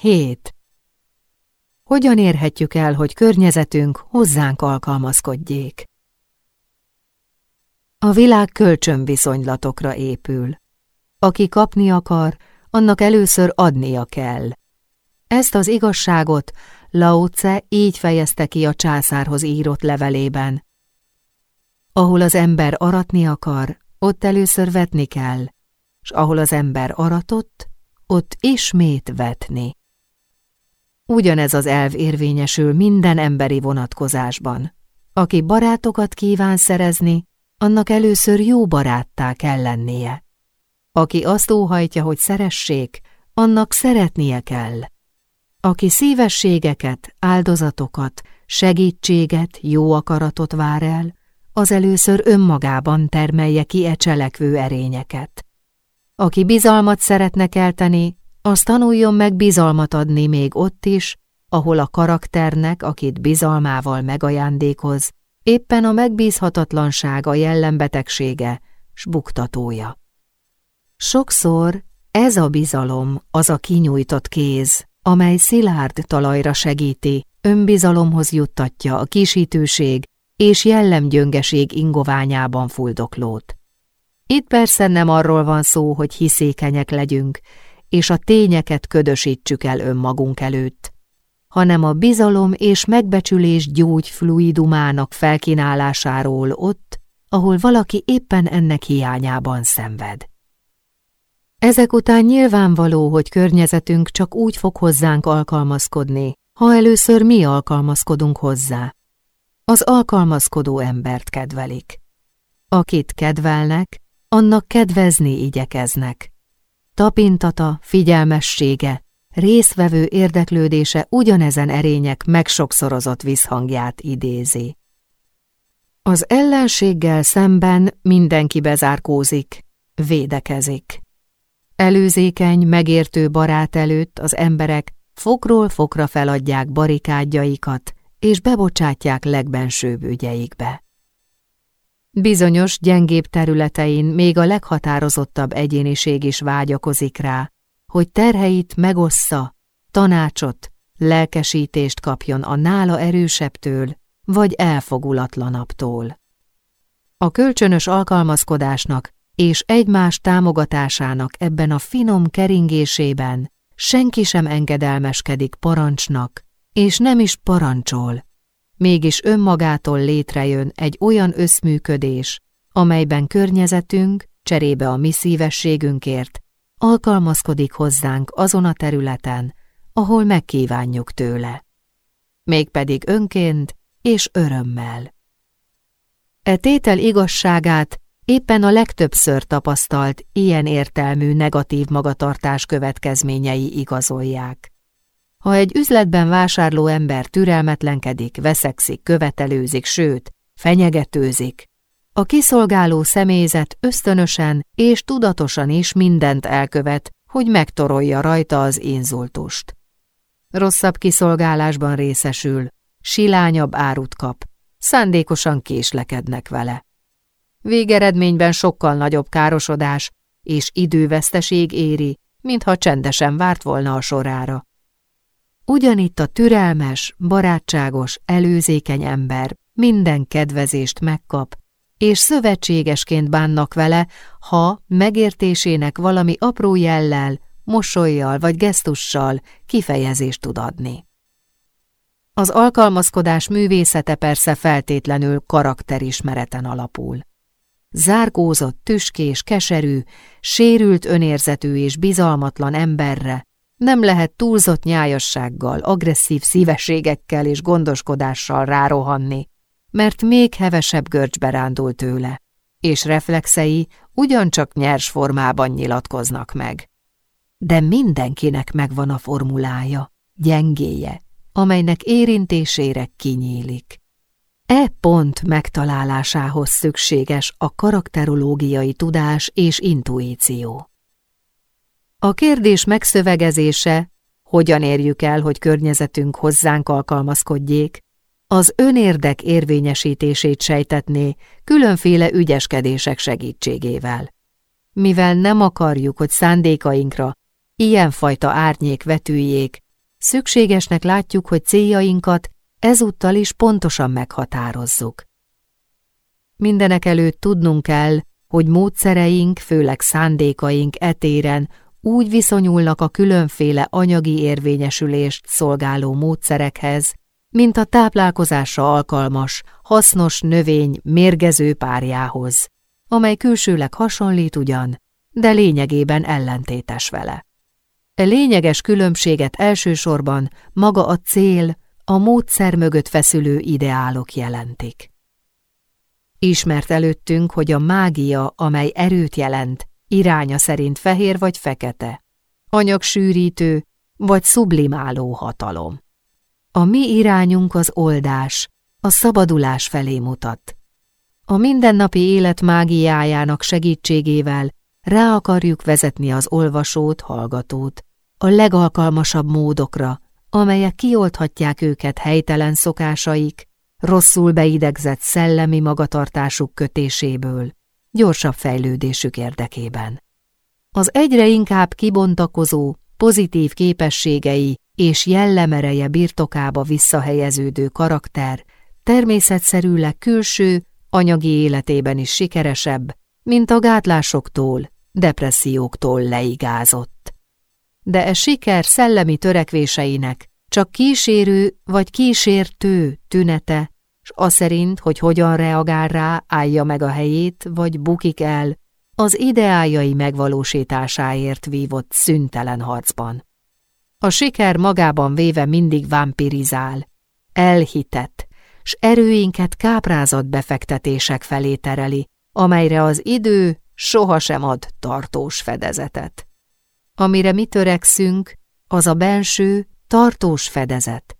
7. Hogyan érhetjük el, hogy környezetünk hozzánk alkalmazkodjék? A világ kölcsönviszonylatokra épül. Aki kapni akar, annak először adnia kell. Ezt az igazságot Lao Tse így fejezte ki a császárhoz írott levelében. Ahol az ember aratni akar, ott először vetni kell, s ahol az ember aratott, ott ismét vetni. Ugyanez az elv érvényesül minden emberi vonatkozásban. Aki barátokat kíván szerezni, annak először jó baráttá kell lennie. Aki azt óhajtja, hogy szeressék, annak szeretnie kell. Aki szívességeket, áldozatokat, segítséget, jó akaratot vár el, az először önmagában termelje ki e cselekvő erényeket. Aki bizalmat szeretne kelteni, az tanuljon meg bizalmat adni még ott is, ahol a karakternek, akit bizalmával megajándékoz, éppen a megbízhatatlansága jellembetegsége, s buktatója. Sokszor ez a bizalom az a kinyújtott kéz, amely szilárd talajra segíti, önbizalomhoz juttatja a kisítőség és jellemgyöngeség ingoványában fuldoklót. Itt persze nem arról van szó, hogy hiszékenyek legyünk, és a tényeket ködösítsük el önmagunk előtt, hanem a bizalom és megbecsülés gyógyfluidumának felkínálásáról ott, ahol valaki éppen ennek hiányában szenved. Ezek után nyilvánvaló, hogy környezetünk csak úgy fog hozzánk alkalmazkodni, ha először mi alkalmazkodunk hozzá. Az alkalmazkodó embert kedvelik. Akit kedvelnek, annak kedvezni igyekeznek. Tapintata, figyelmessége, részvevő érdeklődése ugyanezen erények megsokszorozott visszhangját idézi. Az ellenséggel szemben mindenki bezárkózik, védekezik. Előzékeny, megértő barát előtt az emberek fokról fokra feladják barikádjaikat, és bebocsátják legbensőbb ügyeikbe. Bizonyos gyengébb területein még a leghatározottabb egyéniség is vágyakozik rá, hogy terheit megossza, tanácsot, lelkesítést kapjon a nála erősebbtől vagy elfogulatlanabbtól. A kölcsönös alkalmazkodásnak és egymás támogatásának ebben a finom keringésében senki sem engedelmeskedik parancsnak, és nem is parancsol. Mégis önmagától létrejön egy olyan összműködés, amelyben környezetünk, cserébe a mi szívességünkért, alkalmazkodik hozzánk azon a területen, ahol megkívánjuk tőle. Mégpedig önként és örömmel. E tétel igazságát éppen a legtöbbször tapasztalt ilyen értelmű negatív magatartás következményei igazolják. Ha egy üzletben vásárló ember türelmetlenkedik, veszekszik, követelőzik, sőt, fenyegetőzik, a kiszolgáló személyzet ösztönösen és tudatosan is mindent elkövet, hogy megtorolja rajta az inzultust. Rosszabb kiszolgálásban részesül, silányabb árut kap, szándékosan késlekednek vele. Végeredményben sokkal nagyobb károsodás és időveszteség éri, mintha csendesen várt volna a sorára. Ugyanitt a türelmes, barátságos, előzékeny ember minden kedvezést megkap, és szövetségesként bánnak vele, ha megértésének valami apró jellel, mosolyjal vagy gesztussal kifejezést tud adni. Az alkalmazkodás művészete persze feltétlenül karakterismereten alapul. Zárkózott, tüskés, keserű, sérült önérzetű és bizalmatlan emberre nem lehet túlzott nyájassággal, agresszív szívességekkel és gondoskodással rárohanni, mert még hevesebb görcsbe rándul tőle, és reflexei ugyancsak nyers formában nyilatkoznak meg. De mindenkinek megvan a formulája, gyengéje, amelynek érintésére kinyílik. E pont megtalálásához szükséges a karakterológiai tudás és intuíció. A kérdés megszövegezése, hogyan érjük el, hogy környezetünk hozzánk alkalmazkodjék, az önérdek érvényesítését sejtetné különféle ügyeskedések segítségével. Mivel nem akarjuk, hogy szándékainkra ilyenfajta árnyék vetüljék Szükségesnek látjuk, hogy céljainkat ezúttal is pontosan meghatározzuk. Mindenek előtt tudnunk kell, hogy módszereink, főleg szándékaink etéren úgy viszonyulnak a különféle anyagi érvényesülést szolgáló módszerekhez, mint a táplálkozásra alkalmas, hasznos növény mérgező párjához, amely külsőleg hasonlít ugyan, de lényegében ellentétes vele. E lényeges különbséget elsősorban maga a cél, a módszer mögött feszülő ideálok jelentik. Ismert előttünk, hogy a mágia, amely erőt jelent, iránya szerint fehér vagy fekete, anyagsűrítő vagy sublimáló hatalom. A mi irányunk az oldás, a szabadulás felé mutat. A mindennapi élet mágiájának segítségével rá akarjuk vezetni az olvasót, hallgatót, a legalkalmasabb módokra, amelyek kiolthatják őket helytelen szokásaik, rosszul beidegzett szellemi magatartásuk kötéséből, gyorsabb fejlődésük érdekében. Az egyre inkább kibontakozó, pozitív képességei és jellemereje birtokába visszahelyeződő karakter természetszerűleg külső, anyagi életében is sikeresebb, mint a gátlásoktól, depresszióktól leigázott. De e siker szellemi törekvéseinek csak kísérő vagy kísértő tünete, s az szerint, hogy hogyan reagál rá, állja meg a helyét, vagy bukik el, az ideájai megvalósításáért vívott szüntelen harcban. A siker magában véve mindig vámpirizál, elhitett, s erőinket káprázat befektetések felé tereli, amelyre az idő sohasem ad tartós fedezetet. Amire mi törekszünk, az a benső, tartós fedezet.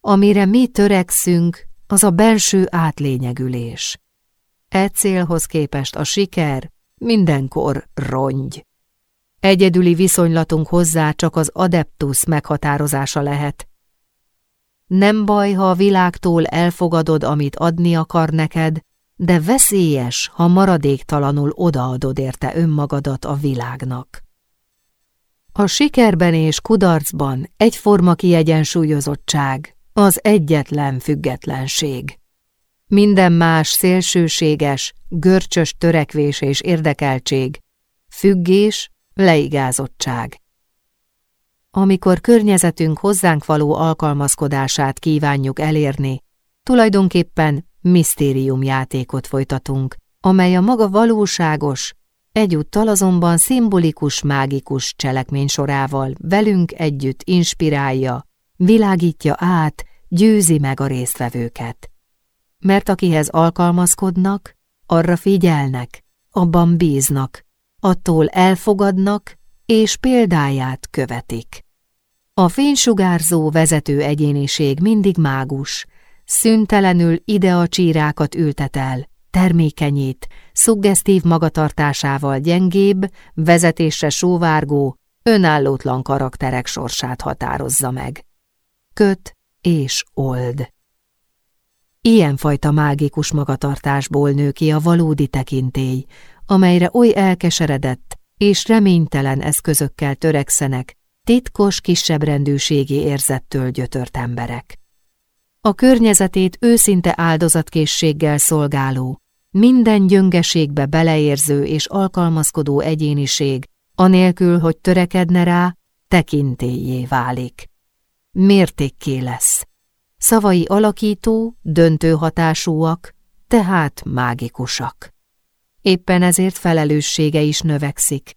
Amire mi törekszünk, az a benső átlényegülés. E célhoz képest a siker mindenkor rongy. Egyedüli viszonylatunk hozzá csak az adeptus meghatározása lehet. Nem baj, ha a világtól elfogadod, amit adni akar neked, de veszélyes, ha maradéktalanul odaadod érte önmagadat a világnak. A sikerben és kudarcban egyforma kiegyensúlyozottság, az egyetlen függetlenség. Minden más szélsőséges, görcsös törekvés és érdekeltség, függés, leigázottság. Amikor környezetünk hozzánk való alkalmazkodását kívánjuk elérni, tulajdonképpen misztériumjátékot folytatunk, amely a maga valóságos, Egyúttal azonban szimbolikus, mágikus cselekmény sorával velünk együtt inspirálja, világítja át, győzi meg a résztvevőket. Mert akihez alkalmazkodnak, arra figyelnek, abban bíznak, attól elfogadnak, és példáját követik. A fénysugárzó vezető egyéniség mindig mágus, szüntelenül ide a csírákat ültet el, termékenyít, szuggesztív magatartásával gyengébb, vezetésre sóvárgó, önállótlan karakterek sorsát határozza meg. Köt és old. Ilyenfajta mágikus magatartásból nő ki a valódi tekintély, amelyre oly elkeseredett és reménytelen eszközökkel törekszenek titkos kisebbrendűségi érzettől gyötört emberek. A környezetét őszinte áldozatkészséggel szolgáló, minden gyöngeségbe beleérző és alkalmazkodó egyéniség, anélkül, hogy törekedne rá, tekintélyé válik. Mértékké lesz. Szavai alakító, döntő hatásúak, tehát mágikusak. Éppen ezért felelőssége is növekszik.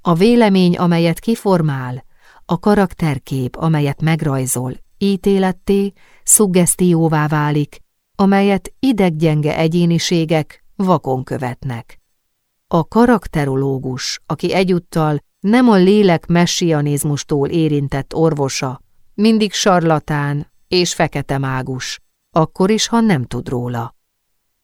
A vélemény, amelyet kiformál, a karakterkép, amelyet megrajzol, ítéletté, szuggesztióvá válik, amelyet ideggyenge egyéniségek vakon követnek. A karakterológus, aki egyúttal nem a lélek messianizmustól érintett orvosa, mindig sarlatán és fekete mágus, akkor is, ha nem tud róla.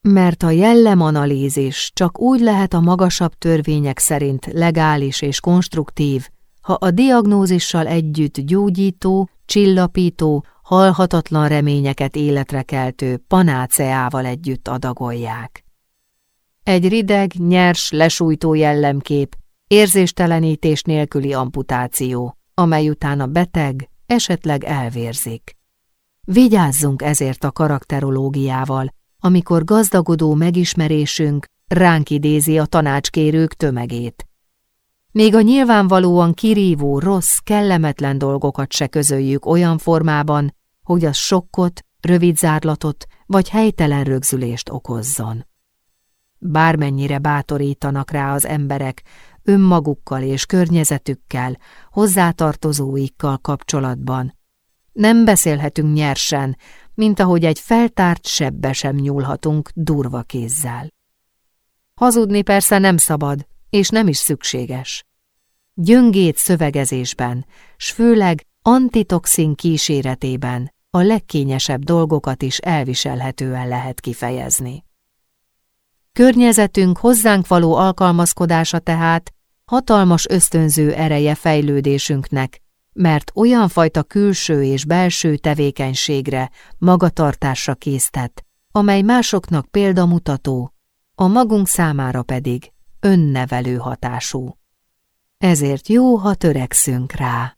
Mert a jellemanalízis csak úgy lehet a magasabb törvények szerint legális és konstruktív, ha a diagnózissal együtt gyógyító, csillapító, halhatatlan reményeket életre keltő panáceával együtt adagolják. Egy rideg, nyers, lesújtó jellemkép, érzéstelenítés nélküli amputáció, amely után a beteg esetleg elvérzik. Vigyázzunk ezért a karakterológiával, amikor gazdagodó megismerésünk ránk idézi a tanácskérők tömegét. Még a nyilvánvalóan kirívó, rossz, kellemetlen dolgokat se közöljük olyan formában, hogy az sokkot, rövid zárlatot vagy helytelen rögzülést okozzon. Bármennyire bátorítanak rá az emberek önmagukkal és környezetükkel, hozzátartozóikkal kapcsolatban, nem beszélhetünk nyersen, mint ahogy egy feltárt sebbe sem nyúlhatunk durva kézzel. Hazudni persze nem szabad, és nem is szükséges. Gyöngét szövegezésben, s főleg antitoxin kíséretében a legkényesebb dolgokat is elviselhetően lehet kifejezni. Környezetünk hozzánk való alkalmazkodása tehát hatalmas ösztönző ereje fejlődésünknek, mert olyan fajta külső és belső tevékenységre, magatartásra késztet, amely másoknak példamutató, a magunk számára pedig önnevelő hatású. Ezért jó, ha törekszünk rá.